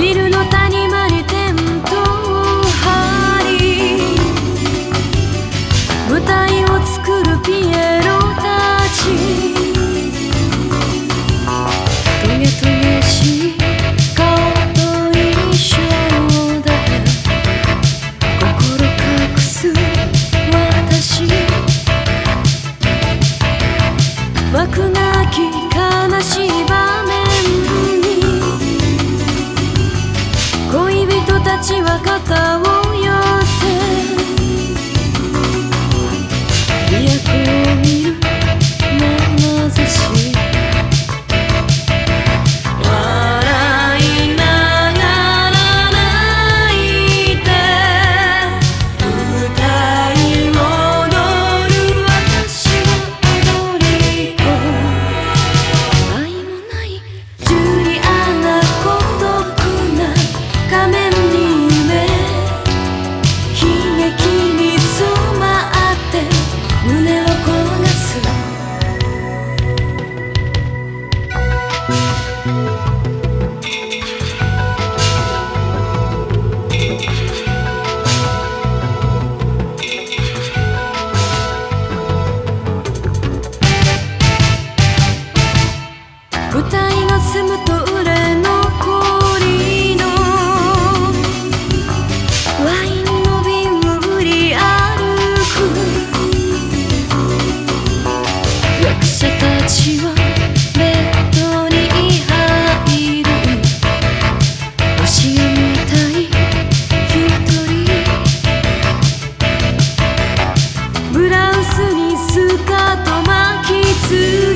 谷舞台を作るピエロ。ちは肩を寄せ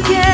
again.